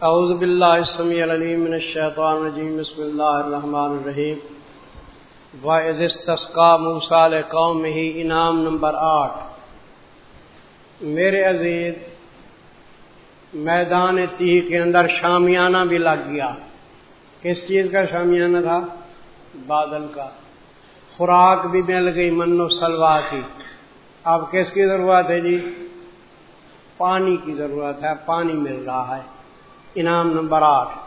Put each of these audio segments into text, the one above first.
اعوذ باللہ السمیع العلیم من الشیطان الرجیم، بسم اللہ الرحمن الرحیم۔ وَإِذِ اسْتَسْقَى مُوسَى لِقَوْمِهِ انعام نمبر آٹھ۔ میرے عزیز، میدان تیہ کے اندر شامیانہ بھی لگ گیا۔ کس چیز کا شامیانہ تھا؟ بادل کا۔ خوراک بھی مل گئی من و سلوا کی۔ اب کس کی ضرورت ہے جی؟ پانی کی ضرورت ہے، پانی مل رہا ہے۔ انعام نمبر آٹھ۔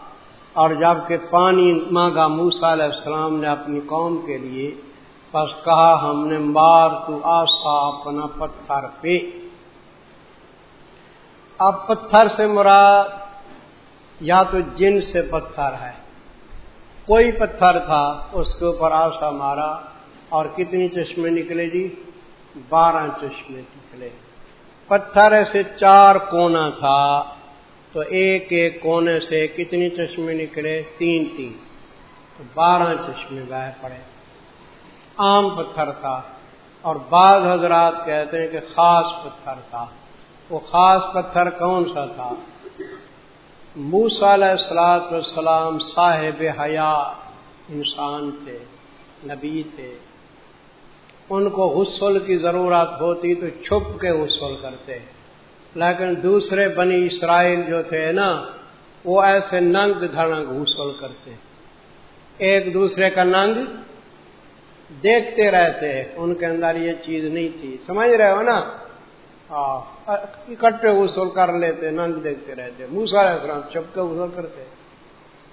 اور جبکہ پانی مانگا موسا علیہ السلام نے اپنی قوم کے لیے، بس کہا، ہم نے مار تو آسا اپنا پتھر پہ۔ اب پتھر سے مراد یا تو جن سے پتھر ہے۔ کوئی پتھر تھا، اس کے اوپر آسا مارا۔ اور کتنی چشمے نکلے جی؟ بارہ چشمے نکلے۔ پتھر ایسے چار کونا تھا۔ تو ایک ایک کونے سے کتنی چشمے نکلے؟ تین تین۔ تو بارہ چشمے گائے پڑے۔ عام پتھر تھا۔ اور بعض حضرات کہتے ہیں کہ خاص پتھر تھا۔ وہ خاص پتھر کون سا تھا؟ موسا علیہ السلاط والسلام صاحب حیا انسان تھے، نبی تھے۔ ان کو غسل کی ضرورت ہوتی تو چھپ کے غسل کرتے۔ لیکن دوسرے بنی اسرائیل جو تھے نا، وہ ایسے ننگ دھڑنگ غسل کرتے۔ ایک دوسرے کا ننگ دیکھتے رہتے، ان کے اندر یہ چیز نہیں تھی۔ سمجھ رہے ہو نا؟ ہاں، اکٹھے غسل کر لیتے، ننگ دیکھتے رہتے۔ موسا علیہ السلام چپ کے غسل کرتے۔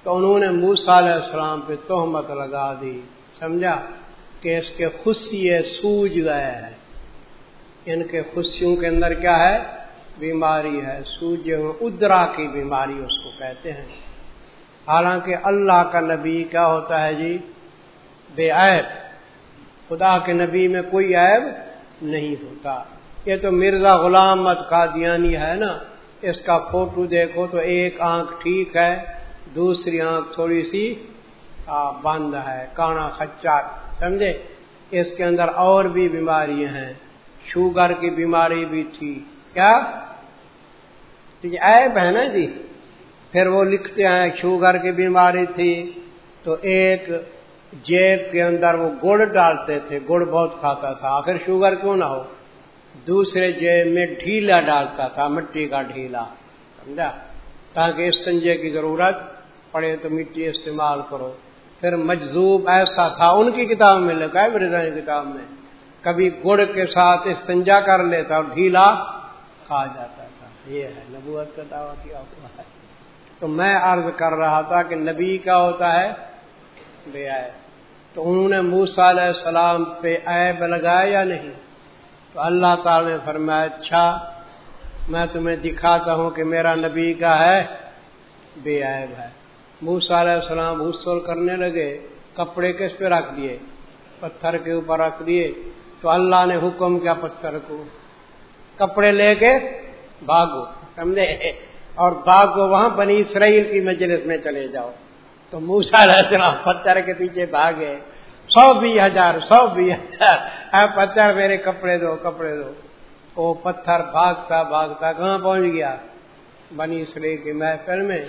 تو انہوں نے موسا علیہ السلام پہ تہمت لگا دی۔ سمجھا؟ کہ اس کے خوشی سوج گئے ہیں۔ ان کے خوشیوں کے اندر کیا ہے؟ بیماری ہے سوج ادرا کی بیماری اس کو کہتے ہیں۔ حالانکہ اللہ کا نبی کیا ہوتا ہے جی؟ بے عیب۔ خدا کے نبی میں کوئی عیب نہیں ہوتا۔ یہ تو مرزا غلام مت قادیانی ہے نا۔ اس کا فوٹو دیکھو تو ایک آنکھ ٹھیک ہے، دوسری آنکھ تھوڑی سی بند ہے، کانا خچا۔ سمجھے؟ اس کے اندر اور بھی بیماریاں ہیں۔ شوگر کی بیماری بھی تھی۔ کیا؟ عیب ہے نا جی پھر وہ لکھتے ہیں شوگر کی بیماری تھی، تو ایک جیب کے اندر وہ گڑ ڈالتے تھے، گڑ بہت کھاتا تھا، آخر شوگر کیوں نہ ہو؟ دوسرے جیب میں ڈھیلا ڈالتا تھا، مٹی کا ڈھیلا، سمجھا؟ تاکہ اس سنجے کی ضرورت پڑے تو مٹی استعمال کرو۔ پھر مجذوب ایسا تھا، ان کی کتاب میں لکھا ہے، میرے کتاب میں، کبھی گڑ کے ساتھ استنجا کر لیتا اور ڈھیلا کھا جاتا تھا۔ یہ ہے نبوت کا دعویٰ کیا ہوا ہے۔ تو میں عرض کر رہا تھا کہ نبی کا ہوتا ہے بے آئے تو انہوں نے موسا علیہ السلام پہ عیب لگایا یا نہیں؟ تو اللہ تعالی نے فرمایا اچھا میں تمہیں دکھاتا ہوں کہ میرا نبی کا ہے، بے عیب ہے۔ موسا علیہ السلام غسل کرنے لگے، کپڑے کس پہ رکھ دیے؟ پتھر کے اوپر رکھ دیے۔ تو اللہ نے حکم کیا پتھر کو؟ کپڑے لے کے بھاگو، سمجھے؟ اور بھاگو وہاں بنی اسرائیل کی مجلس میں چلے جاؤ۔ تو موسا السلام پتھر کے پیچھے بھاگے۔ سو بھی ہزار، سو بھی ہزار۔ پتھر، میرے کپڑے دو کپڑے دو۔ وہ پتھر بھاگتا بھاگتا کہاں پہنچ گیا؟ بنی اسرائیل کی محفل میں۔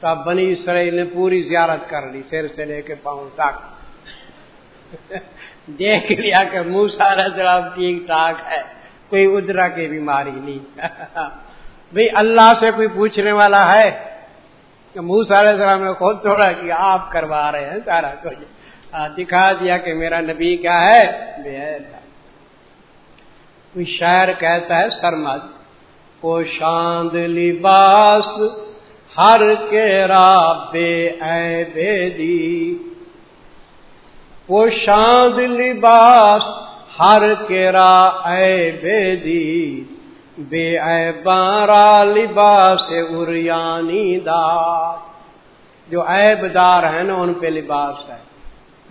تو اب بنی اسرائیل نے پوری زیارت کر لی سر سے لے کے پاؤں تک۔ دیکھ لیا کہ منہ سارا جواب ٹھیک ٹھاک ہے۔ کوئی ادرا کی بیماری نہیں۔ بھائی اللہ سے کوئی پوچھنے والا ہے کہ منہ سارے سلام نے خود تھوڑا کہ آپ کروا رہے ہیں سارا کچھ۔ دکھا دیا کہ میرا نبی کیا ہے؟ بے کوئی شاعر کہتا ہے سرمد کو شاند لباس ہر کے بے اے بے دی۔ وہ شاند لباس ہر کے اے بے دی بے اے بارا لباس اریانی دار جو عیب دار ہے نا، ان پہ لباس ہے۔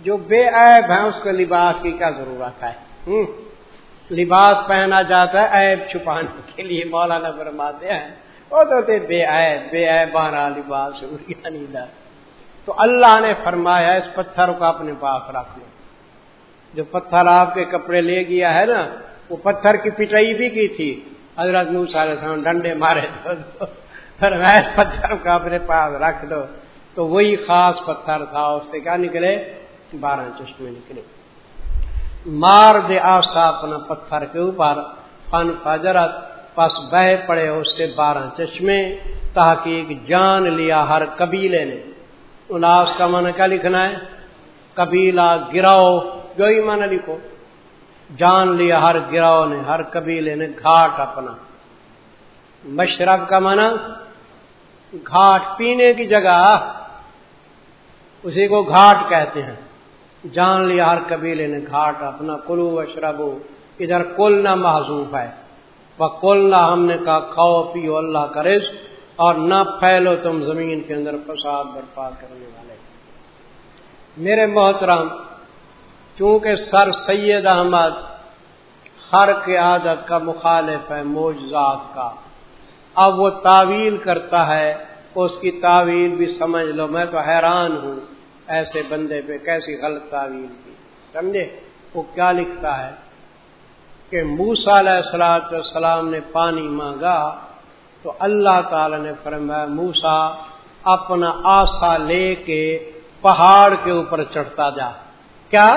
جو بے عیب ہے اس کو لباس کی کیا ضرورت ہے؟ لباس پہنا جاتا ہے، عیب چھپانے کے لیے مولانا فرماتے ہیں۔ وہ تو بے عیب بے عیب بارہ لباس اریانی دار تو اللہ نے فرمایا، اس پتھر کو اپنے پاس رکھ لو۔ جو پتھر آپ کے کپڑے لے گیا ہے نا، وہ پتھر کی پٹائی بھی کی تھی۔ حضرت نو سارے ڈنڈے مارے۔ پھر میں پتھر کو اپنے پاس رکھ دو۔ تو وہی خاص پتھر تھا، اس سے کیا نکلے؟ بارہ چشمے نکلے۔ مار دے آسا اپنا پتھر کے اوپر۔ فن فجرت، پس بہ پڑے اس سے بارہ چشمے۔ تحقیق جان لیا ہر قبیلے نے۔ اناس کا من کیا لکھنا ہے؟ قبیلہ گراؤ۔ جو ہی من لکھو۔ جان لیا ہر گراؤ نے، ہر قبیلے نے گھاٹ اپنا۔ مشرب کا منع گھاٹ پینے کی جگہ۔ اسی کو گھاٹ کہتے ہیں۔ جان لیا ہر قبیلے نے گھاٹ اپنا۔ کلو اشربو ادھر کل نہ معذوف ہے۔ وہ کل نہ ہم نے کہا، کھاؤ، پیو، اللہ کا رزق۔ اور نہ پھیلو تم زمین کے اندر فساد برپا کرنے والے۔ میرے محترم چونکہ سر سید احمد ہر کے عادت کا مخالف ہے موجزات کا۔ اب وہ تعویل کرتا ہے، اس کی تعویل بھی سمجھ لو، میں تو حیران ہوں ایسے بندے پہ کیسی غلط تعویل کی۔ سمجھے؟ وہ کیا لکھتا ہے؟ کہ موسا علیہ السلاۃ السلام نے پانی مانگا تو اللہ تعالی نے فرمایا موسا اپنا آسا لے کے پہاڑ کے اوپر چڑھتا جا۔ کیا؟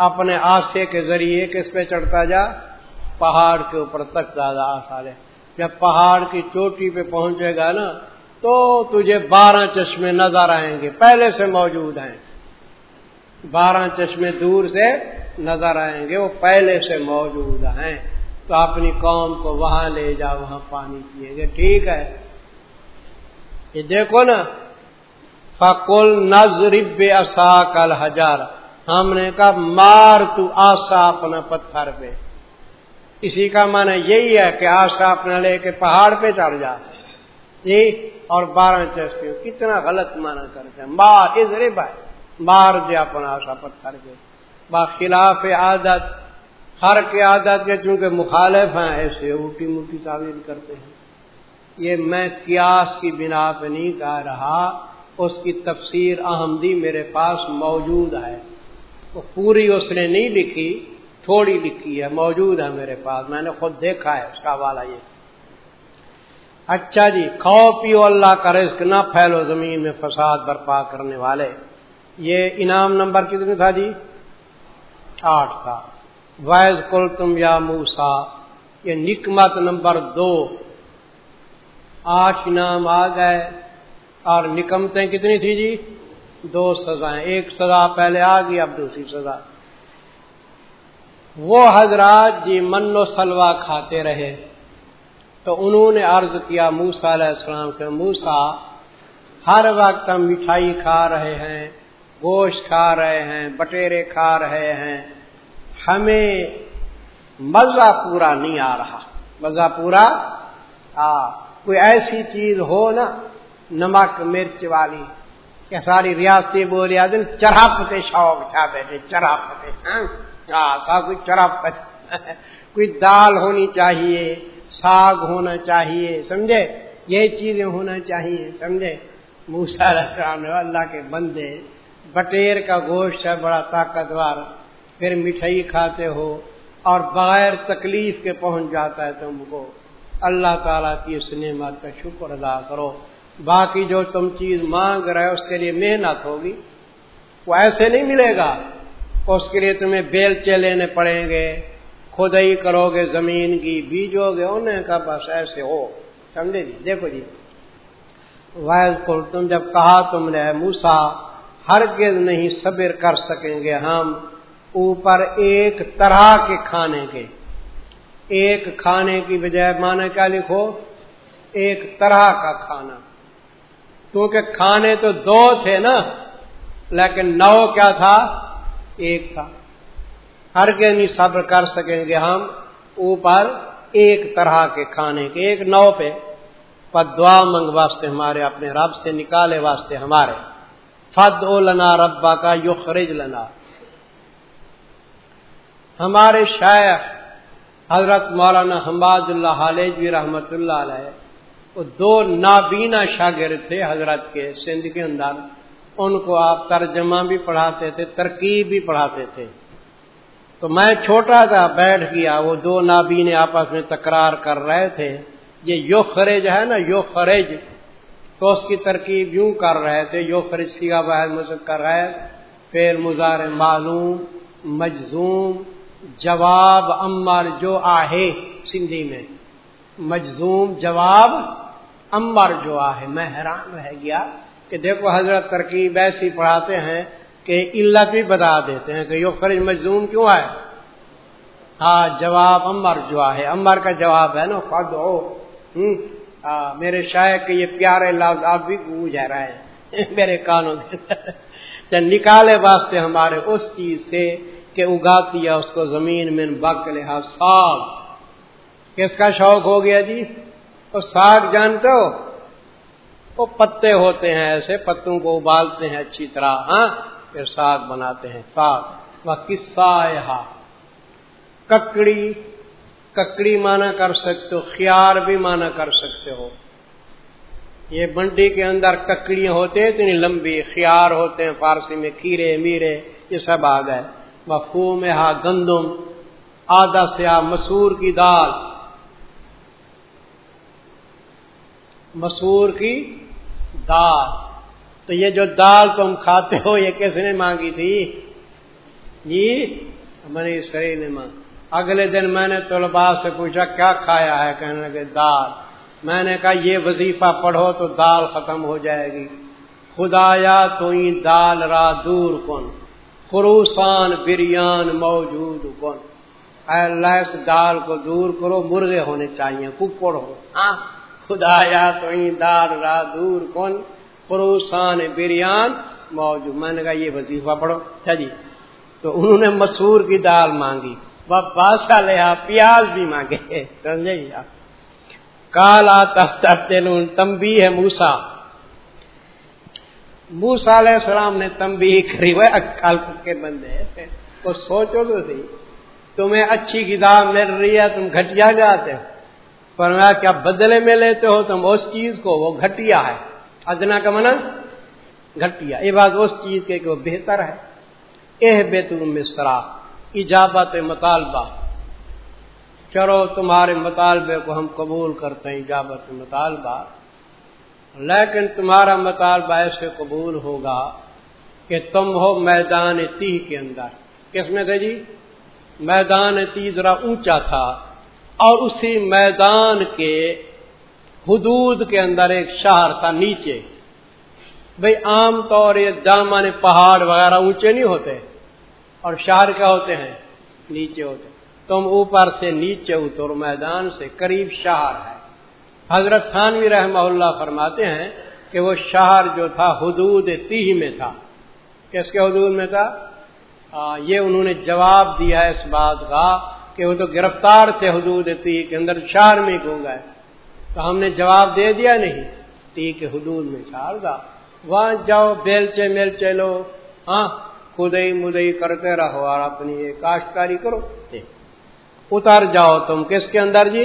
اپنے آسے کے ذریعے کس پہ چڑھتا جا؟ پہاڑ کے اوپر تک زیادہ آسا لے جب پہاڑ کی چوٹی پہ پہنچے گا نا، تو تجھے بارہ چشمے نظر آئیں گے۔ پہلے سے موجود ہیں۔ بارہ چشمے دور سے نظر آئیں گے، وہ پہلے سے موجود ہیں۔ تو اپنی قوم کو وہاں لے جا، وہاں پانی پیے گے۔ ٹھیک ہے۔ یہ دیکھو نا فکل نظرب اصا کل ہزار ہم نے کہا، مار تو آسا اپنا پتھر پہ۔ اسی کا معنی یہی ہے کہ آسا اپنا لے کے پہاڑ پہ چڑھ جا۔ جی اور بارہ چشمے کتنا غلط مانا کرتے ہیں۔ مار اس بھائی مار دے اپنا آسا پتھر پہ۔ با خلاف عادت، ہر کے عادت کے چونکہ مخالف ہیں، ایسے اٹی موٹی تعویل کرتے ہیں۔ یہ میں قیاس کی بنا پہ نہیں کہہ رہا، اس کی تفسیر احمدی میرے پاس موجود ہے۔ وہ پوری اس نے نہیں لکھی، تھوڑی لکھی ہے، موجود ہے میرے پاس، میں نے خود دیکھا ہے، اس کا والا یہ۔ اچھا جی کھو پیو اللہ کا رزق نہ پھیلو زمین میں فساد برپا کرنے والے۔ یہ انعام نمبر کتنے تھا جی؟ آٹھ تھا۔ وائز کل تم یا موسا یہ نکمت نمبر دو۔ آٹھ انعام آ گئے اور نکمتیں کتنی تھی جی؟ دو سزائیں۔ ایک سزا پہلے آ گئی، اب دوسری سزا۔ وہ حضرات جی من و سلوا کھاتے رہے۔ تو انہوں نے عرض کیا موسا علیہ السلام کے موسا ہر وقت ہم مٹھائی کھا رہے ہیں، گوشت کھا رہے ہیں، بٹیرے کھا رہے ہیں۔ ہمیں مزہ پورا نہیں آ رہا۔ مزہ پورا آ۔ کوئی ایسی چیز ہو نا، نمک، مرچ والی کہ ساری ریاستی بولی آدمی چراپتے شوق تھا بیٹھے چراپتے ہاں؟ کوئی چراپ کوئی دال ہونی چاہیے، ساگ ہونا چاہیے، سمجھے؟ یہ چیزیں ہونا چاہیے، سمجھے؟ موسا اللہ کے بندے، بٹیر کا گوشت ہے، بڑا طاقتور، پھر مٹھائی کھاتے ہو اور بغیر تکلیف کے پہنچ جاتا ہے تم کو۔ اللہ تعالیٰ کی اس نعمت کا شکر ادا کرو۔ باقی جو تم چیز مانگ رہے اس کے لیے محنت ہوگی۔ وہ ایسے نہیں ملے گا۔ اس کے لیے تمہیں بیلچے لینے پڑیں گے۔ خود ہی کرو گے، زمین کی بیجو گے۔ انہیں کا بس ایسے ہو۔ سمجھے جی؟ دیکھو جی۔ وائز کو تم جب کہا تم نے موسا ہر نہیں صبر کر سکیں گے ہم۔ اوپر ایک طرح کے کھانے کے۔ ایک کھانے کی بجائے مانا کیا لکھو؟ ایک طرح کا کھانا۔ کیونکہ کھانے تو دو تھے نا، لیکن نو کیا تھا؟ ایک تھا۔ ہر کے نہیں صبر کر سکیں گے ہم اوپر ایک طرح کے کھانے کے، ایک نو پہ۔ پر دعا منگ واسطے ہمارے، اپنے رب سے نکالے واسطے ہمارے۔ فد او لنا ربا کا یو خرج لنا۔ ہمارے شیخ حضرت مولانا حماد اللہ علیہ رحمت اللہ علیہ وہ دو نابینا شاگرد تھے حضرت کے سندھ کے اندر۔ ان کو آپ ترجمہ بھی پڑھاتے تھے، ترکیب بھی پڑھاتے تھے۔ تو میں چھوٹا تھا، بیٹھ گیا، وہ دو نابین آپس میں تکرار کر رہے تھے۔ یہ یو خرج ہے نا، یو خرج۔ تو اس کی ترکیب یوں کر رہے تھے، یو خرج سیگا بحث مذہب کر رہے۔ پھر مزار معلوم، مجزوم، جواب امر جو آہے سندھی میں۔ مجزوم جواب امر جو آہے میں حیران رہ گیا کہ دیکھو حضرت ترکیب ایسی پڑھاتے ہیں کہ علت بھی بتا دیتے ہیں کہ یو خرج مجزوم کیوں ہے ہاں جواب امر جو ہے امر کا جواب ہے نا خد ہو میرے شاعر کے یہ پیارے لفظ آپ بھی گونج رہے ہیں۔ میرے کانوں کے نکالے واسطے ہمارے اس چیز سے کہ اگاتی ہے، اس کو زمین میں بک لحاظ ساگ کس کا شوق ہو گیا جی؟ وہ ساگ جانتے ہو؟ وہ پتے ہوتے ہیں ایسے، پتوں کو ابالتے ہیں اچھی طرح ہاں؟ پھر ساگ بناتے ہیں، ساگ۔ وہ قصہ ککڑی ککڑی مانا کر سکتے ہو، خیار بھی مانا کر سکتے ہو۔ یہ منڈی کے اندر ککڑیاں ہوتے ہیں، اتنی لمبی، خیار ہوتے ہیں، فارسی میں کھیرے میرے، یہ سب آ گئے۔ بفو میں ہا گندم، آدھا سیا مسور کی دال۔ مسور کی دال۔ تو یہ جو دال تم کھاتے ہو، یہ کس نے مانگی تھی؟ جی منی سری نے مانگ اگلے دن میں نے طلبا سے پوچھا، کیا کھایا ہے؟ کہنے لگے، دال۔ میں نے کہا، یہ وظیفہ پڑھو تو دال ختم ہو جائے گی۔ خدایا، تو دال را دور کن۔ خروسان بریان موجود کن۔ اللہ، اس دال کو دور کرو، مرغے ہونے چاہیے کپڑ ہو ہاں خدایا تو دال را دور کن خروسان بریان موجود۔ میں نے کہا یہ وظیفہ پڑھو۔ اچھا جی۔ تو انہوں نے مسور کی دال مانگی۔ وہ بادشاہ لے پیاز بھی مانگے۔ سمجھے جی کالا تلون تمبی ہے موسا موسا علیہ السلام نے تمبی کری۔ وہ اکال کے بندے تو سوچو تو سی تمہیں اچھی کتاب مل رہی ہے، تم گھٹیا جاتے ہو۔ پر میں کیا بدلے میں لیتے ہو تم اس چیز کو، وہ گھٹیا ہے۔ ادنا کا من گھٹیا۔ یہ بات اس چیز کے کہ وہ بہتر ہے۔ اے بے مصرا ایجابت مطالبہ۔ چلو تمہارے مطالبے کو ہم قبول کرتے ہیں ایجابت مطالبہ۔ لیکن تمہارا مطالبہ ایسے قبول ہوگا کہ تم ہو میدان تی کے اندر۔ کس میں تھے جی؟ میدان تی ذرا اونچا تھا۔ اور اسی میدان کے حدود کے اندر ایک شہر تھا نیچے۔ بھئی عام طور یہ دامن پہاڑ وغیرہ اونچے نہیں ہوتے اور شہر کیا ہوتے ہیں؟ نیچے ہوتے۔ تم اوپر سے نیچے اتر میدان سے قریب شہر ہے۔ حضرت خانوی رحمہ اللہ فرماتے ہیں کہ وہ شہر جو تھا حدود تی میں تھا۔ کس کے حدود میں تھا؟ آ, یہ انہوں نے جواب دیا اس بات کا کہ وہ تو گرفتار تھے حدود تی کے اندر، شہر میں گھوم گئے تو ہم نے جواب دے دیا نہیں۔ تی کے حدود میں شہر تھا وہاں جاؤ، بیلچے میلچے لو۔ ہاں خدئی مدئی کرتے رہو اور اپنی یہ کاشتکاری کرو۔ اتر جاؤ تم۔ کس کے اندر جی؟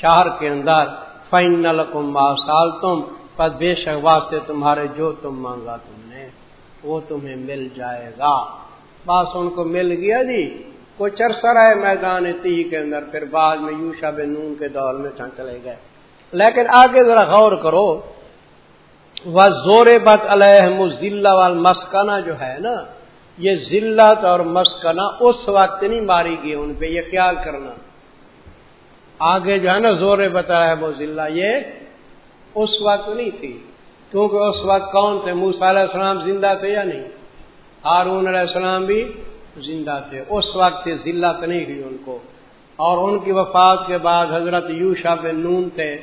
شہر کے اندر۔ فائنل کم سال تم پر بے شک واسطے تمہارے جو تم مانگا تم نے، وہ تمہیں مل جائے گا۔ بس ان کو مل گیا جی؟ کوئی چرسا رہے میدان تی کے اندر، پھر بعد میں یوشا بے نون کے دور میں چلے گئے۔ لیکن آگے ذرا غور کرو وہ زور بت علیہ ضلع وال مسکانہ جو ہے نا، یہ ذلت اور مسکنہ اس وقت نہیں ماری گئی، ان پہ یہ خیال کرنا۔ آگے جو ہے نا زور بتایا ہے وہ ضلع یہ اس وقت نہیں تھی۔ کیونکہ اس وقت کون تھے؟ موسا علیہ السلام زندہ تھے یا نہیں؟ ہارون علیہ السلام بھی زندہ تھے۔ اس وقت ذلت نہیں ہوئی ان کو۔ اور ان کی وفات کے بعد حضرت یوشا بن نون تھے۔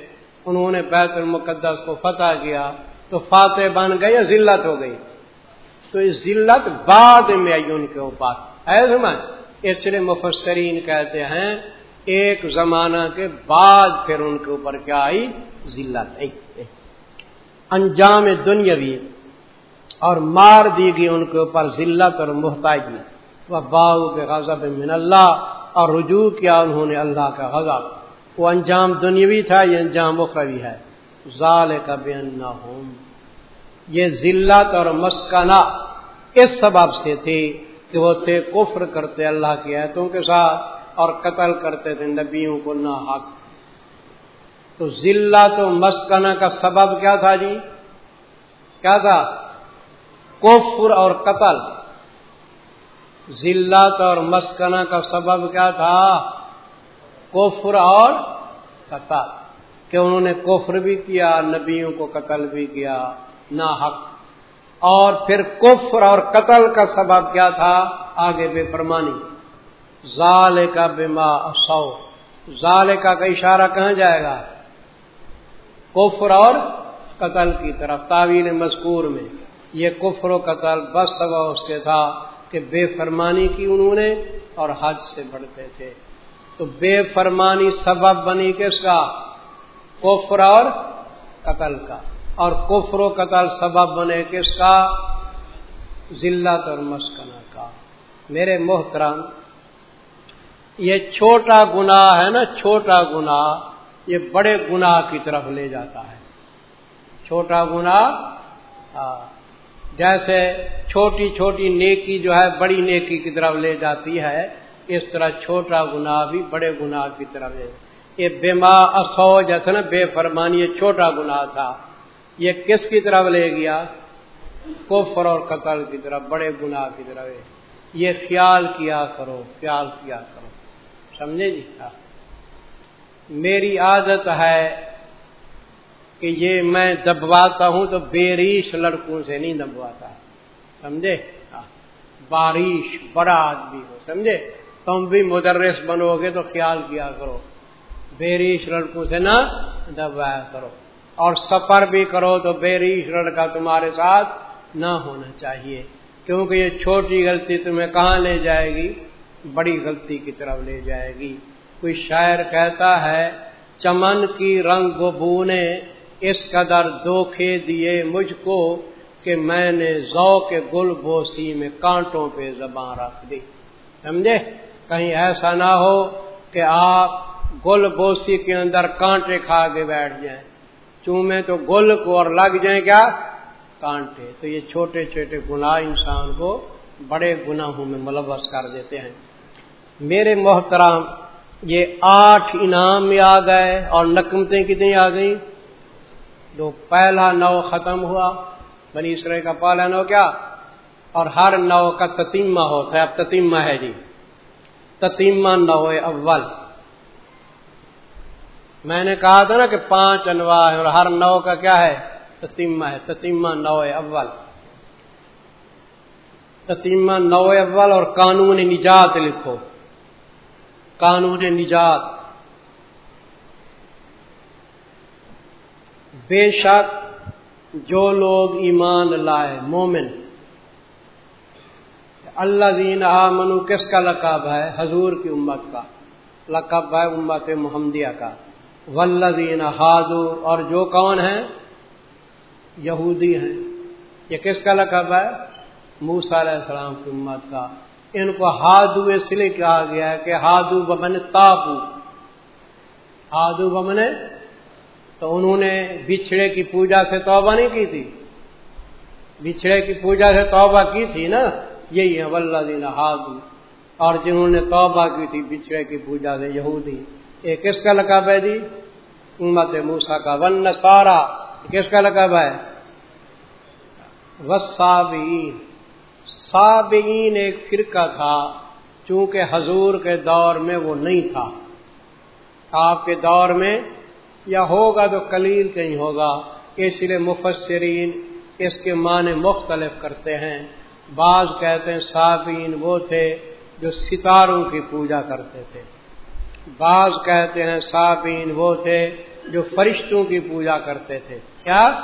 انہوں نے بیت المقدس کو فتح کیا۔ تو فاتح بن گئے یا ذلت ہو گئی؟ تو یہ ذلت بعد میں آئی ان کے اوپر۔ ہے سمجھ؟ اس لیے مفسرین کہتے ہیں، ایک زمانہ کے بعد پھر ان کے اوپر کیا آئی؟ ذلت۔ انجام دنیاوی۔ اور مار دی گئی ان کے اوپر ذلت اور محتاجی باؤ کے غضب من اللہ اور رجوع کیا انہوں نے اللہ کا غضب۔ وہ انجام دنیاوی تھا، یہ انجام اخروی ہے۔ ظال کا بے یہ ذلت اور مسکنہ اس سبب سے تھی کہ وہ تھے کفر کرتے اللہ کی ایتوں کے ساتھ اور قتل کرتے تھے نبیوں کو نہ حق تو ضلع تو مسکنہ کا سبب کیا تھا جی؟ کیا تھا؟ کفر اور قتل۔ ذلت اور مسکنہ کا سبب کیا تھا؟ کفر اور قتل۔ کہ انہوں نے کفر بھی کیا، نبیوں کو قتل بھی کیا نہ حق اور پھر کفر اور قتل کا سبب کیا تھا؟ آگے بے فرمانی۔ ظال کا بیما سو ظال کا اشارہ کہاں جائے گا؟ کفر اور قتل کی طرف، تعویل مذکور میں۔ یہ کفر و قتل بس سبا اس کے تھا۔ کہ بے فرمانی کی انہوں نے اور حج سے بڑھتے تھے۔ تو بے فرمانی سبب بنی کس کا؟ کفر اور قتل کا۔ اور کفر و قتل سبب بنے کس کا؟ ذلت اور مسکنہ کا۔ میرے محترم، یہ چھوٹا گناہ ہے نا، چھوٹا گناہ، یہ بڑے گناہ کی طرف لے جاتا ہے۔ چھوٹا گنا ہاں۔ جیسے چھوٹی چھوٹی نیکی جو ہے، بڑی نیکی کی طرف لے جاتی ہے، اس طرح چھوٹا گنا بھی بڑے گناہ کی طرف لے۔ یہ بیما اصو جیسے نا بے فرمانی، یہ چھوٹا گناہ تھا۔ یہ کس کی طرف لے گیا؟ کفر اور قتل کی طرف، بڑے گناہ کی طرف یہ خیال کیا کرو، خیال کیا کرو۔ سمجھے جی؟ ہاں۔ میری عادت ہے کہ یہ میں دبواتا ہوں تو بیریش لڑکوں سے نہیں دبواتا۔ سمجھے؟ ہاں۔ بارش، بڑا آدمی ہو، سمجھے؟ تم بھی مدرس بنو گے تو خیال کیا کرو۔ بیریش لڑکوں سے نہ دبوایا کرو۔ اور سفر بھی کرو تو بیریش لڑکا تمہارے ساتھ نہ ہونا چاہیے۔ کیونکہ یہ چھوٹی غلطی تمہیں کہاں لے جائے گی؟ بڑی غلطی کی طرف لے جائے گی۔ کوئی شاعر کہتا ہے، چمن کی رنگ بو نے اس قدر دھوکھے دیے مجھ کو کہ میں نے ذوق گل بوسی میں کانٹوں پہ زبان رکھ دی۔ سمجھے؟ کہیں ایسا نہ ہو کہ آپ گل بوسی کے اندر کانٹے کھا کے بیٹھ جائیں۔ چومے تو گل کو اور لگ جائیں کیا؟ کانٹے۔ تو یہ چھوٹے چھوٹے گناہ انسان کو بڑے گناہوں میں ملوث کر دیتے ہیں۔ میرے محترام یہ آٹھ انعام میں آ گئے اور نقمتیں کتنی آ گئیں؟ دو پہلا نو ختم ہوا، بنی اسرائیل کا پہلا نو کیا؟ اور ہر نو کا تتیمہ ہوتا ہے، اب تتیمہ ہے جی۔ تتیمہ نو اول۔ میں نے کہا تھا نا کہ پانچ انواع ہے اور ہر نو کا کیا ہے؟ تتیمہ ہے۔ تتیمہ نو اول۔ تتیمہ نو اول اور قانون نجات لکھو۔ قانون نجات۔ بے شک جو لوگ ایمان لائے، مومن۔ اللہ دین منو کس کا لقب ہے؟ حضور کی امت کا۔ لقب ہے امت محمدیہ کا۔ ولدین ہادو اور جو کون ہیں؟ یہودی ہیں۔ یہ کس کا لقب ہے؟ موسا علیہ السلام کی امت کا۔ ان کو ہادو اس لیے کہا گیا ہے کہ ہادو بمن تابو ہادو بمن تو انہوں نے بچھڑے کی پوجا سے توبہ نہیں کی تھی۔ بچھڑے کی پوجا سے توبہ کی تھی نا؟ یہی ہے ولہ دین اور جنہوں نے توبہ کی تھی بچھڑے کی پوجا سے یہودی۔ یہ کس کا لقب ہے جی؟ امت موسا کا۔ ون سارا کس کا لقب ہے؟ وسابین سابین ایک فرقہ تھا، چونکہ حضور کے دور میں وہ نہیں تھا۔ آپ کے دور میں یا ہوگا تو کلیل کہیں ہوگا، اس لیے مفسرین اس کے معنی مختلف کرتے ہیں۔ بعض کہتے ہیں صابین وہ تھے جو ستاروں کی پوجا کرتے تھے۔ بعض کہتے ہیں صابین وہ تھے جو فرشتوں کی پوجا کرتے تھے۔ کیا؟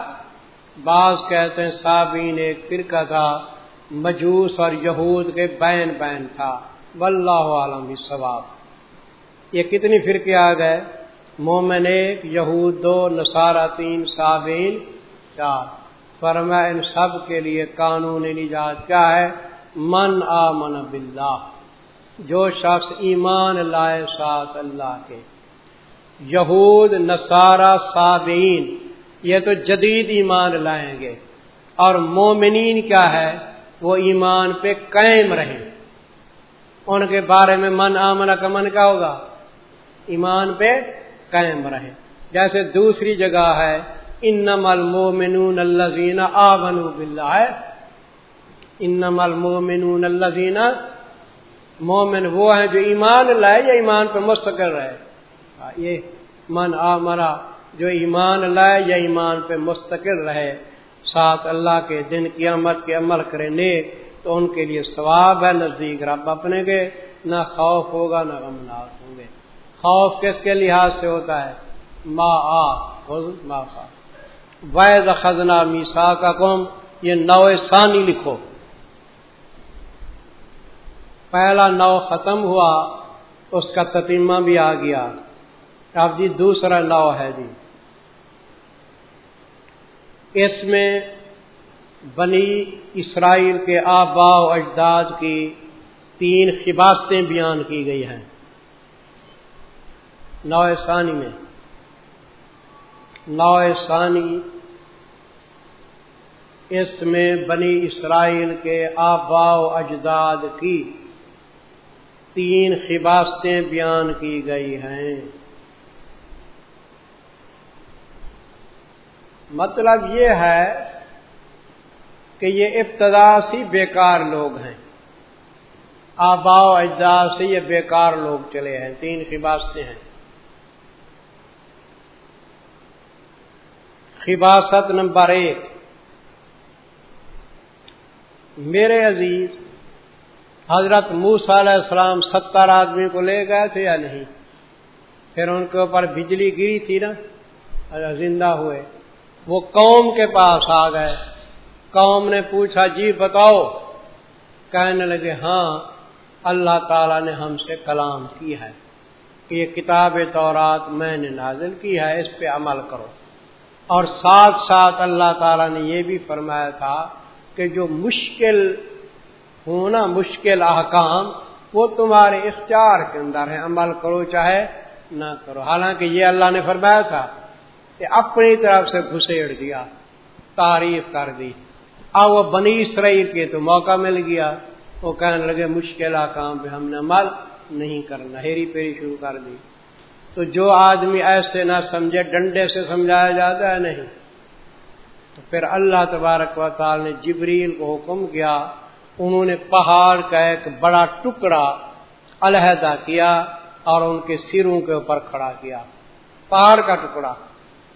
بعض کہتے ہیں صابین ایک فرقہ تھا، مجوس اور یہود کے بین بین تھا۔ واللہ عالم ثواب یہ کتنی فرقے آ گئے؟ مومن ایک، یہود دو، نصارہ تین صابین چار۔ فرما ان سب کے لیے قانون نجات کیا ہے؟ من آمن باللہ۔ جو شخص ایمان لائے ساتھ اللہ کے۔ یہود، نصارہ صابین یہ تو جدید ایمان لائیں گے۔ اور مومنین کیا ہے؟ وہ ایمان پہ قائم رہیں۔ ان کے بارے میں من آمن کا من کیا ہوگا؟ ایمان پہ قائم رہے۔ جیسے دوسری جگہ ہے ان نمل مومنون اللہ زینہ بلّہ ہے ان نمل مومنون اللہ زینہ مومن وہ ہیں جو ایمان لائے یا ایمان پہ مستقل رہے۔ ہاں، یہ من آ مرا جو ایمان لائے یا ایمان پہ مستقل رہے، ساتھ اللہ کے دن قیامت کے عمل کرے نیک، تو ان کے لیے ثواب ہے، نزدیک رب اپنے کے۔ نہ خوف ہوگا، نہ غمناک ہوں گے۔ خوف کس کے لحاظ سے ہوتا ہے؟ ما آ ما وید خزنہ میسا کا قوم یہ نو ثانی لکھو۔ پہلا نو ختم ہوا، اس کا تتیمہ بھی آ گیا۔ اب جی دوسرا نو ہے جی۔ اس میں بنی اسرائیل کے آبا و اجداد کی تین خباستیں بیان کی گئی ہیں۔ نو ثانی میں۔ نو ثانی اس میں بنی اسرائیل کے آبا و اجداد کی تین خباستیں بیان کی گئی ہیں۔ مطلب یہ ہے کہ یہ ابتدا سے بیکار لوگ ہیں۔ آبا و اجداد سے یہ بیکار لوگ چلے ہیں۔ تین خباستیں ہیں۔ خباست نمبر ایک۔ میرے عزیز، حضرت موسا علیہ السلام ستر آدمی کو لے گئے تھے یا نہیں؟ پھر ان کے اوپر بجلی گری تھی نا، زندہ ہوئے۔ وہ قوم کے پاس آ گئے۔ قوم نے پوچھا جی بتاؤ۔ کہنے لگے ہاں اللہ تعالی نے ہم سے کلام کی ہے۔ کہ یہ کتاب تورات میں نے نازل کی ہے، اس پہ عمل کرو۔ اور ساتھ ساتھ اللہ تعالی نے یہ بھی فرمایا تھا کہ جو مشکل ہونا، مشکل احکام، وہ تمہارے اختیار کے اندر ہے عمل کرو چاہے نہ کرو۔ حالانکہ یہ اللہ نے فرمایا تھا کہ اپنی طرف سے گھسیڑ دیا، تعریف کر دی۔ اب وہ بنی اسرائیل کے تو موقع مل گیا۔ وہ کہنے لگے، مشکل کام پہ ہم نے عمل نہیں کرنا، ہیری پیری شروع کر دی۔ تو جو آدمی ایسے نہ سمجھے، ڈنڈے سے سمجھایا جاتا ہے نہیں۔ تو پھر اللہ تبارک و تعالی نے جبریل کو حکم کیا، انہوں نے پہاڑ کا ایک بڑا ٹکڑا علیحدہ کیا اور ان کے سروں کے اوپر کھڑا کیا۔ پہاڑ کا ٹکڑا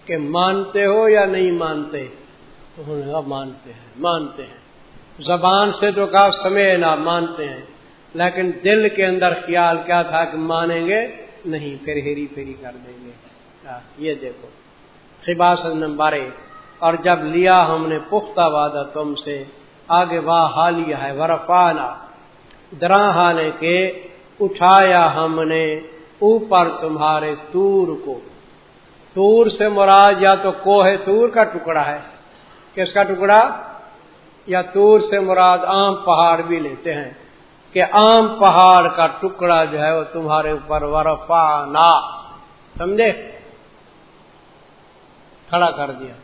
کہ مانتے ہو یا نہیں مانتے؟ انہوں نے کہا مانتے ہیں مانتے ہیں۔ زبان سے تو کہا سمے نہ، مانتے ہیں۔ لیکن دل کے اندر خیال کیا تھا کہ مانیں گے؟ نہیں پھر ہیری پھیری کر دیں گے۔ یہ دیکھو۔ خباس نمبر ایک۔ اور جب لیا ہم نے، پختہ وعدہ تم سے۔ آگے واہ حالیہ ہے، ورفانا۔ دراہانے کے اٹھایا ہم نے اوپر تمہارے تور کو۔ تور سے مراد یا تو کوہ تور کا ٹکڑا ہے۔ کس کا ٹکڑا؟ یا تور سے مراد عام پہاڑ بھی لیتے ہیں۔ کہ عام پہاڑ کا ٹکڑا جو ہے وہ تمہارے اوپر ورفا نا سمجھے؟ کھڑا کر دیا۔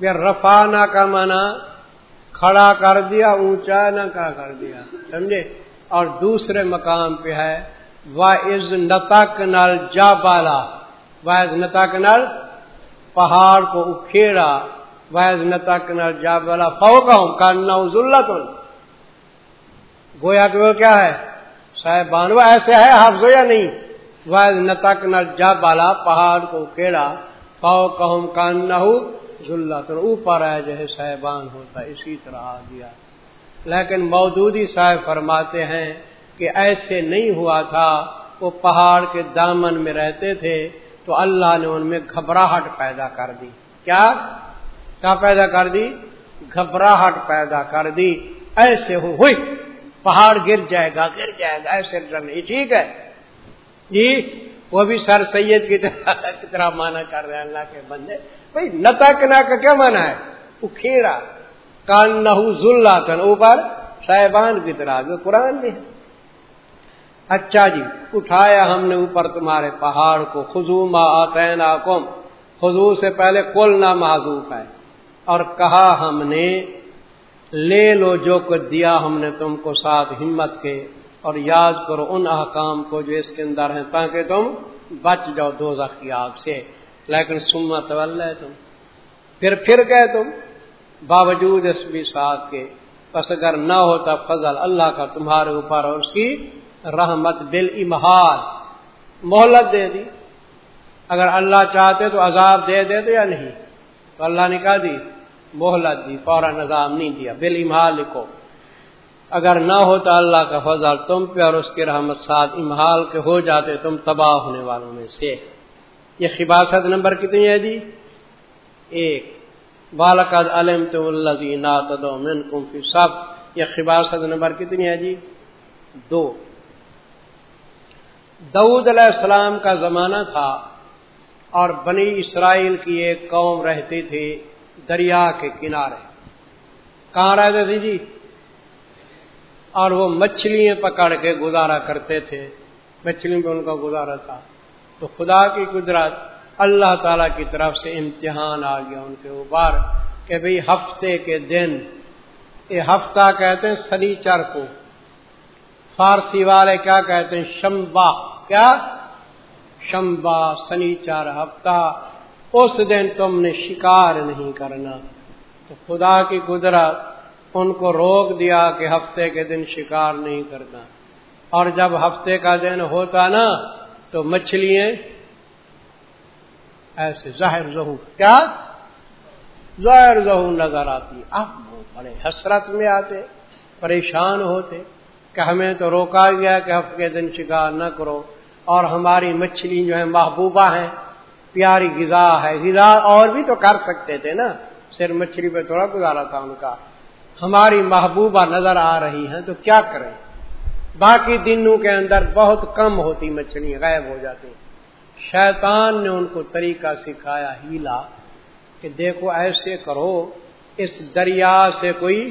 رفانا کا مانا کھڑا کر دیا، اونچا نہ کھڑا کر دیا، سمجھے؟ اور دوسرے مقام پہ ہے واز نتک نل جا بالا واحد نتک نل پہاڑ کو اکھیڑا۔ واحد نتک نل جا بالا فوکا ہوں کرنا ضلعت گویا کہ وہ کیا ہے؟ صاحب بانوا ایسے ہے، حافظ یا نہیں؟ واحد نتک نل جا بالا، پہاڑ کو اکھیڑا فوکا ہوں کرنا ذلت۔ اوپر ہے جو ہے صاحبان ہوتا، اسی طرح آ گیا۔ لیکن مودودی صاحب فرماتے ہیں کہ ایسے نہیں ہوا تھا، وہ پہاڑ کے دامن میں رہتے تھے، تو اللہ نے ان میں گھبراہٹ پیدا کر دی۔ کیا؟ کیا پیدا کر دی؟ گھبراہٹ پیدا کر دی۔ ایسے ہو، ہوئی۔ پہاڑ گر جائے گا، گر جائے گا، ایسے نہیں۔ ٹھیک ہے۔ جی وہ بھی سر سید کی طرح مانا کر رہے ہیں اللہ کے بندے۔ بھائی نتا کنا کا کیا مانا ہے؟ اکھیڑا کان نہ اوپر صاحبان کی طرح، جو قرآن میں ہے۔ اچھا جی اٹھایا ہم نے اوپر تمہارے پہاڑ کو۔ خزو ما آتینا کم خزو سے پہلے کل نہ معذوف ہے۔ اور کہا ہم نے لے لو جو کچھ دیا ہم نے تم کو ساتھ ہمت کے، اور یاد کرو ان احکام کو جو اس کے اندر ہیں، تاکہ تم بچ جاؤ دو کی آگ سے۔ لیکن سما تو تم۔ پھر پھر گئے تم۔ باوجود اس بھی ساتھ کے۔ پس اگر نہ ہوتا فضل اللہ کا تمہارے اوپر اور اس کی رحمت بل امہار مہلت دے دی۔ اگر اللہ چاہتے تو عذاب دے دیتے یا نہیں؟ تو اللہ نے کہا دی۔ مہلت دی، فوراً نظام نہیں دیا۔ بل امہار لکھو اگر نہ ہوتا اللہ کا فضل، تم پہ اور اس کی رحمت ساتھ امہال کے ہو جاتے، تم تباہ ہونے والوں میں سے۔ یہ خباست نمبر کتنی ہے جی؟ ایک۔ بالکد علم تم اللہ سب یہ خباست نمبر کتنی ہے جی؟ دو۔ دعود علیہ السلام کا زمانہ تھا اور بنی اسرائیل کی ایک قوم رہتی تھی۔ دریا کے کنارے۔ کہاں رہتے تھے جی۔ اور وہ مچھلیاں پکڑ کے گزارا کرتے تھے۔ مچھلیوں پہ ان کا گزارا تھا۔ تو خدا کی قدرت اللہ تعالی کی طرف سے امتحان آ گیا ان کے اوپر کہ بھئی ہفتے کے دن، یہ ہفتہ کہتے ہیں سنیچر کو۔ فارسی والے کیا کہتے ہیں؟ شمبا۔ کیا؟ شمبا سنیچر ہفتہ۔ اس دن تم نے شکار نہیں کرنا۔ تو خدا کی قدرت ان کو روک دیا کہ ہفتے کے دن شکار نہیں کرنا۔ اور جب ہفتے کا دن ہوتا نا، تو مچھلیاں ایسے ظاہر ظہور کیا؟ ظاہر ظہور نظر آتی اب وہ بڑے حسرت میں آتے، پریشان ہوتے کہ ہمیں تو روکا گیا کہ ہفتے کے دن شکار نہ کرو۔ اور ہماری مچھلی جو ہے محبوبہ ہیں۔ پیاری غذا ہے۔ غذا اور بھی تو کر سکتے تھے نا۔ صرف مچھلی پہ تھوڑا گزارا تھا ان کا۔ ہماری محبوبہ نظر آ رہی ہیں تو کیا کریں؟ باقی دنوں کے اندر بہت کم ہوتی مچھلی، غائب ہو جاتی۔ شیطان نے ان کو طریقہ سکھایا ہیلا کہ دیکھو ایسے کرو، اس دریا سے کوئی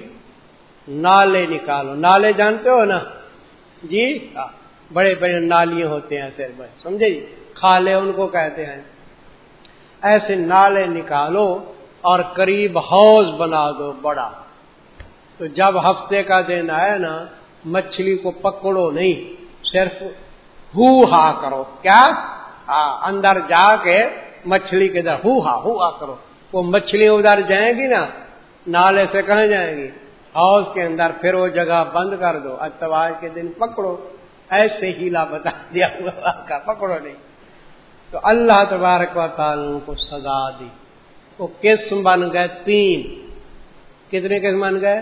نالے نکالو۔ نالے جانتے ہو نا؟ جی؟ ہاں۔ بڑے بڑے نالیاں ہوتے ہیں سر بھائی سمجھے؟ جی کھالے ان کو کہتے ہیں۔ ایسے نالے نکالو اور قریب حوض بنا دو بڑا۔ تو جب ہفتے کا دن آئے نا، مچھلی کو پکڑو نہیں، صرف ہو ہا کرو۔ کیا؟ ہاں اندر جا کے مچھلی کے در ہو ہا ہو ہا کرو۔ وہ مچھلی ادھر جائیں گی نا، نالے سے کہاں جائیں گی؟ ہاؤس کے اندر پھر وہ جگہ بند کر دو۔ اتوار کے دن پکڑو۔ ایسے ہیلا بتا دیا کا پکڑو نہیں۔ تو اللہ تبارک و تعالیٰ کو سزا دی۔ وہ قسم بن گئے، تین۔ کتنے قسم بن گئے؟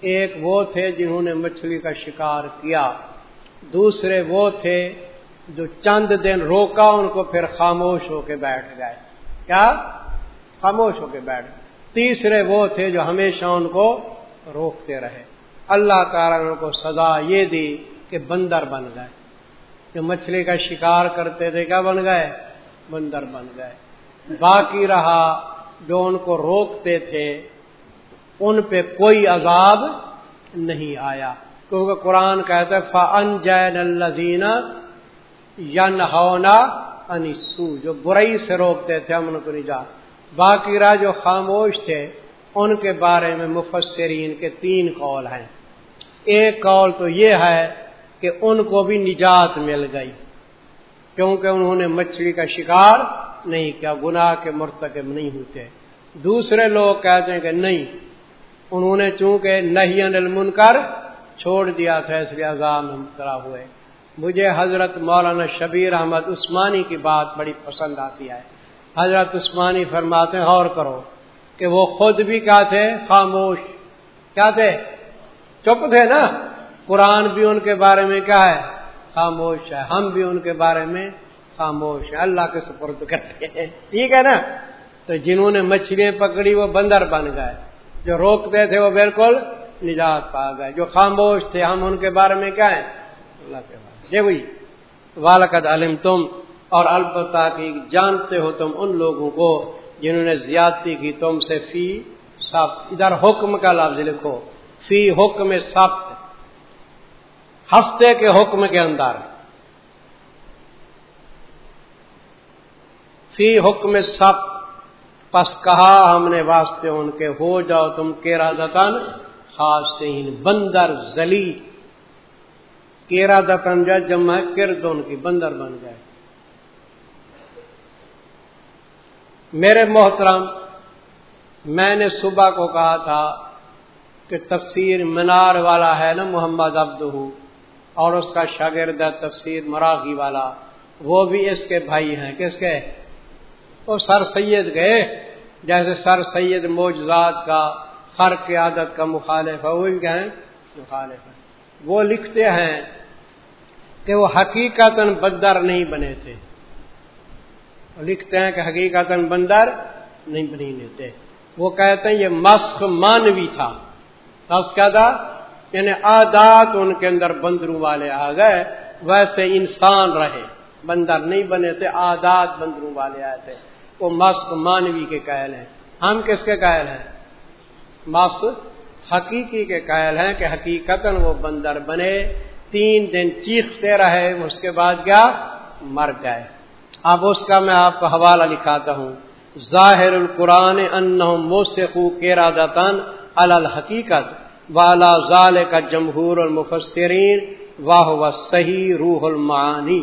ایک وہ تھے جنہوں نے مچھلی کا شکار کیا۔ دوسرے وہ تھے جو چند دن روکا، ان کو پھر خاموش ہو کے بیٹھ گئے۔ کیا؟ خاموش ہو کے بیٹھ گئے۔ تیسرے وہ تھے جو ہمیشہ ان کو روکتے رہے۔ اللہ تعالیٰ نے ان کو سزا یہ دی کہ بندر بن گئے جو مچھلی کا شکار کرتے تھے، کیا بن گئے؟ بندر بن گئے۔ باقی رہا جو ان کو روکتے تھے، ان پہ کوئی عذاب نہیں آیا۔ کیونکہ قرآن کہتے فن جین الزین ین ہونا انسو جو برائی سے روکتے تھے امن کو نجات۔ باقی راہ جو خاموش تھے، ان کے بارے میں مفسرین کے تین قول ہیں۔ ایک قول تو یہ ہے کہ ان کو بھی نجات مل گئی۔ کیونکہ انہوں نے مچھلی کا شکار نہیں کیا، گناہ کے مرتکب نہیں ہوتے۔ دوسرے لوگ کہتے ہیں کہ نہیں، انہوں نے چونکہ نہیں انل کر چھوڑ دیا تھا، اس لیے عذاب مبتلا ہوئے۔ مجھے حضرت مولانا شبیر احمد عثمانی کی بات بڑی پسند آتی ہے۔ حضرت عثمانی فرماتے ہیں اور کرو کہ وہ خود بھی کیا تھے؟ خاموش۔ کیا تھے؟ چپ تھے نا؟ قرآن بھی ان کے بارے میں کیا ہے؟ خاموش ہے۔ ہم بھی ان کے بارے میں خاموش ہے اللہ کے سپرد کرتے ہیں۔ ٹھیک ہے نا؟ تو جنہوں نے مچھلیاں پکڑی وہ بندر بن گئے۔ جو روکتے تھے وہ بالکل نجات پا گئے۔ جو خاموش تھے، ہم ان کے بارے میں کیا ہیں؟ اللہ کے بارے جی بھائی والد علم تم اور البتہ کی جانتے ہو تم ان لوگوں کو جنہوں نے زیادتی کی، تم سے فی سب ادھر حکم کا لفظ لکھو۔ فی حکم سب ہفتے کے حکم کے اندر۔ فی حکم سب پس کہا ہم نے واسطے ان کے، ہو جاؤ تم کیرا دتن خاص بندر زلی کیرا دتن جا جمع کرد ان کی، بندر بن گئے میرے محترم، میں نے صبح کو کہا تھا کہ تفسیر منار والا ہے نا، محمد عبد اور اس کا شاگرد تفسیر مراغی والا، وہ بھی اس کے بھائی ہیں۔ کس کے؟ وہ سر سید گئے جیسے سر سید موجزاد کا خر کی عادت کا مخالف ہے، وہ ہیں؟ مخالف ہے وہ لکھتے ہیں کہ وہ حقیقت بندر نہیں بنے تھے۔ لکھتے ہیں کہ حقیقت بندر نہیں بنی لیتے وہ کہتے ہیں یہ مسخ مانوی تھا۔ کیا تھا؟ یعنی عادات ان کے اندر بندروں والے آ گئے، ویسے انسان رہے۔ بندر نہیں بنے تھے، عادات بندروں والے آئے تھے۔ وہ مسق مانوی کے قائل ہیں۔ ہم کس کے قائل ہیں؟ مس حقیقی کے قائل ہیں کہ حقیقت وہ بندر بنے۔ تین دن چیختے رہے، اس کے بعد کیا؟ مر گئے۔ اب اس کا میں آپ کو حوالہ لکھاتا ہوں۔ ظاہر القرآن ان موسیقو کے رادتن الحقیقت۔ والا ظال کا جمہور المفسرین واہ و صحیح روح المعانی۔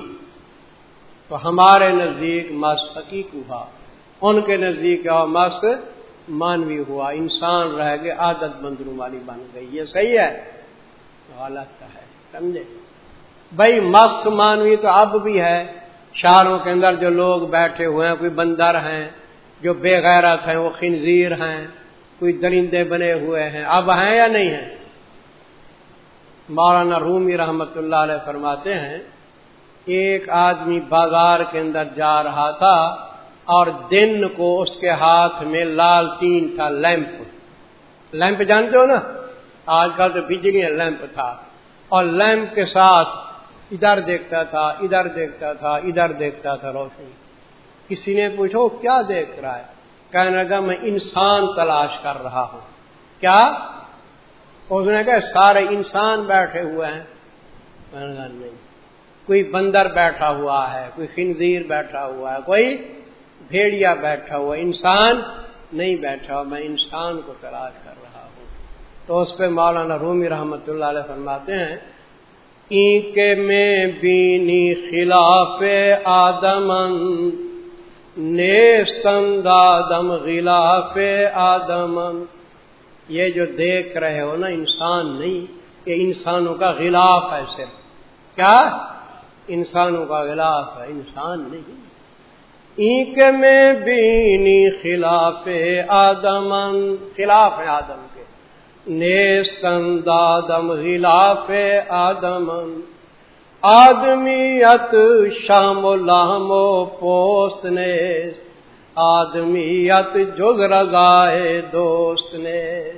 تو ہمارے نزدیک مس حقیق ہوا۔ ان کے نزدیک مس مانوی ہوا۔ انسان رہ گئے، عادت بندروں والی بن گئی۔ یہ صحیح ہے؟ تو الگ ہے، سمجھے؟ بھائی مست مانوی تو اب بھی ہے۔ شہروں کے اندر جو لوگ بیٹھے ہوئے ہیں، کوئی بندر ہیں، جو بے غیرت ہیں، وہ خنزیر ہیں۔ کوئی درندے بنے ہوئے ہیں۔ اب ہیں یا نہیں ہیں؟ مولانا رومی رحمت اللہ علیہ فرماتے ہیں، ایک آدمی بازار کے اندر جا رہا تھا اور دن کو اس کے ہاتھ میں لال تین تھا لیمپ۔ لیمپ جانتے ہو نا؟ آج کل تو بجلی لیمپ تھا۔ اور لیمپ کے ساتھ ادھر دیکھتا تھا، ادھر دیکھتا تھا، ادھر دیکھتا تھا روشنی۔ کسی نے پوچھو کیا دیکھ رہا ہے؟ کہنے لگا، میں انسان تلاش کر رہا ہوں۔ کیا؟ اس نے کہا، سارے انسان بیٹھے ہوئے ہیں۔ نہیں۔ کوئی بندر بیٹھا ہوا ہے، کوئی خنزیر بیٹھا ہوا ہے، کوئی بھیڑیا بیٹھا ہوا انسان نہیں بیٹھا ہوا میں انسان کو تلاش کر رہا ہوں۔ تو اس پہ مولانا رومی رحمت اللہ علیہ فرماتے ہیں کے میں بینی خلاف آدم غلاف آدم۔ یہ جو دیکھ رہے ہو نا انسان نہیں، یہ انسانوں کا غلاف ہے صرف۔ کیا؟ انسانوں کا غلاف ہے، انسان نہیں۔ اینک میں بینی خلاف آدم۔ خلاف ہے آدم کے۔ نیستند آدم غلاف آدم۔ آدمیت شام و لام و پوست نے آدمیت جگ رگائے دوست نے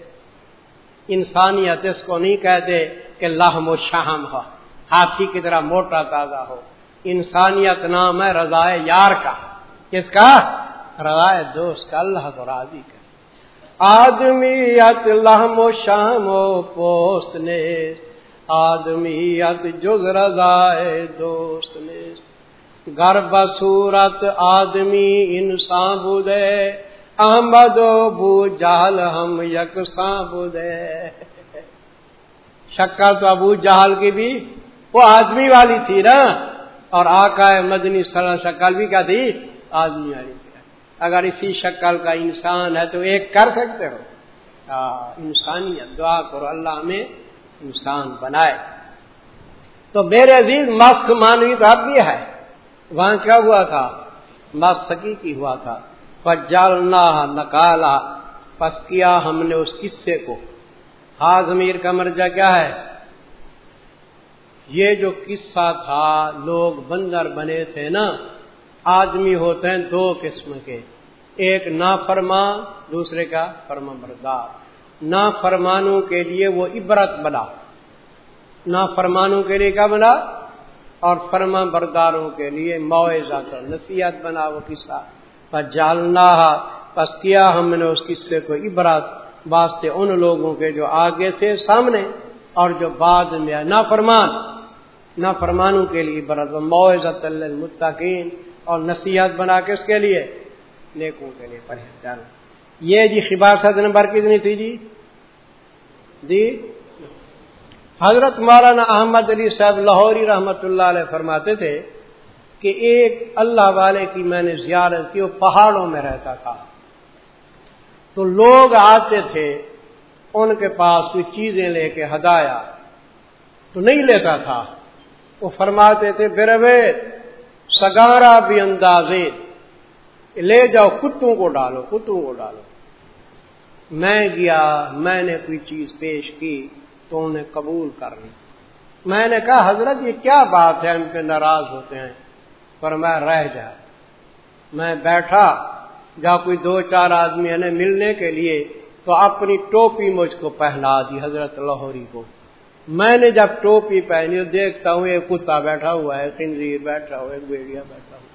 انسانیت اس کو نہیں کہتے کہ لہم و شام ہو، ہاتھی کی طرح موٹا تازہ ہو۔ انسانیت نام ہے رضائے یار کا۔ کس کا؟ رضائے دوست کا، اللہ تو راضی کا آدمیت لہم و شام و پوست نے آدمیت جگ رضائے دوست نے۔ گر بصورت آدمی انسان بدے احمد و بو جہل ہم یکساں بدے شکل تو ابو جہل کی بھی وہ آدمی والی تھی نا۔ اور آقا مدنی سر شکل بھی کیا تھی؟ آدمی والی تھی۔ اگر اسی شکل کا انسان ہے تو ایک کر سکتے ہو۔ انسانیت، دعا کرو اللہ میں۔ انسان بنائے۔ تو میرے عزیز، مست مانوی تو اب بھی ہے۔ وہاں کیا ہوا تھا؟ مست سکی کی ہوا تھا۔ پجالنا نکالا، پس کیا ہم نے اس قصے کو۔ ہاضمیر کا مرجع کیا ہے؟ یہ جو قصہ تھا، لوگ بندر بنے تھے نا، آدمی ہوتے ہیں دو قسم کے۔ ایک نا فرما دوسرے کا فرما بردار نافرمانوں کے لیے وہ عبرت بنا۔ نا فرمانوں کے لیے کیا بنا؟ اور فرما برداروں کے لیے معاوضہ کر نصیحت بنا وہ قصہ۔ پر جالنا پس کیا ہم نے اس قصے کو عبرت واسطے ان لوگوں کے جو آگے تھے سامنے اور جو بعد میں نہ فرمان نہ کے لیے عبرت معاوضت المتقین اور نصیحت بنا کے اس کے لیے؟ نیکوں کے لیے پرہیز یہ جی خباست نمبر کتنی تھی جی؟ جی؟ حضرت مولانا احمد علی صاحب لاہوری رحمت اللہ علیہ فرماتے تھے کہ ایک اللہ والے کی میں نے زیارت کی، وہ پہاڑوں میں رہتا تھا۔ تو لوگ آتے تھے، ان کے پاس کوئی چیزیں لے کے ہدایا تو نہیں لیتا تھا۔ وہ فرماتے تھے بروے سگارا بھی اندازے۔ لے جاؤ، کتوں کو ڈالو، کتوں کو ڈالو۔ میں گیا، میں نے کوئی چیز پیش کی تو انہیں قبول کر لی میں نے کہا، حضرت، یہ کیا بات ہے؟ ان پہ ناراض ہوتے ہیں۔ پر میں رہ جائے میں بیٹھا۔ جا کوئی دو چار آدمی انہیں ملنے کے لیے تو اپنی ٹوپی مجھ کو پہنا دی حضرت لاہوری کو۔ میں نے جب ٹوپی پہنی دیکھتا ہوں، ایک کتا بیٹھا ہوا ہے خنزیر بیٹھا ہوا ہے، ایک بیڑیا بیٹھا ہوا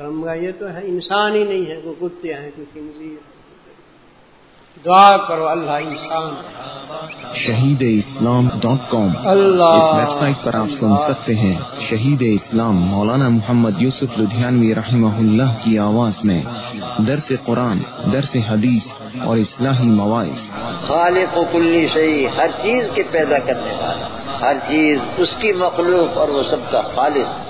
ہے یہ تو ہے انسان ہی نہیں ہے کوئی کتے ہیں کوئی خنزیر دعا کرو اللہ انسان شہید اسلام ڈاٹ کام۔ اللہ۔ اس ویب سائٹ پر آپ سن سکتے ہیں۔ شہید اسلام مولانا محمد یوسف لدھیانوی رحمہ اللہ کی آواز میں۔ درس قرآن درس حدیث اور اصلاحی مواعث۔ خالق و کلی صحیح ہر چیز کے پیدا کرنے والا۔ ہر چیز اس کی مخلوق اور وہ سب کا خالق۔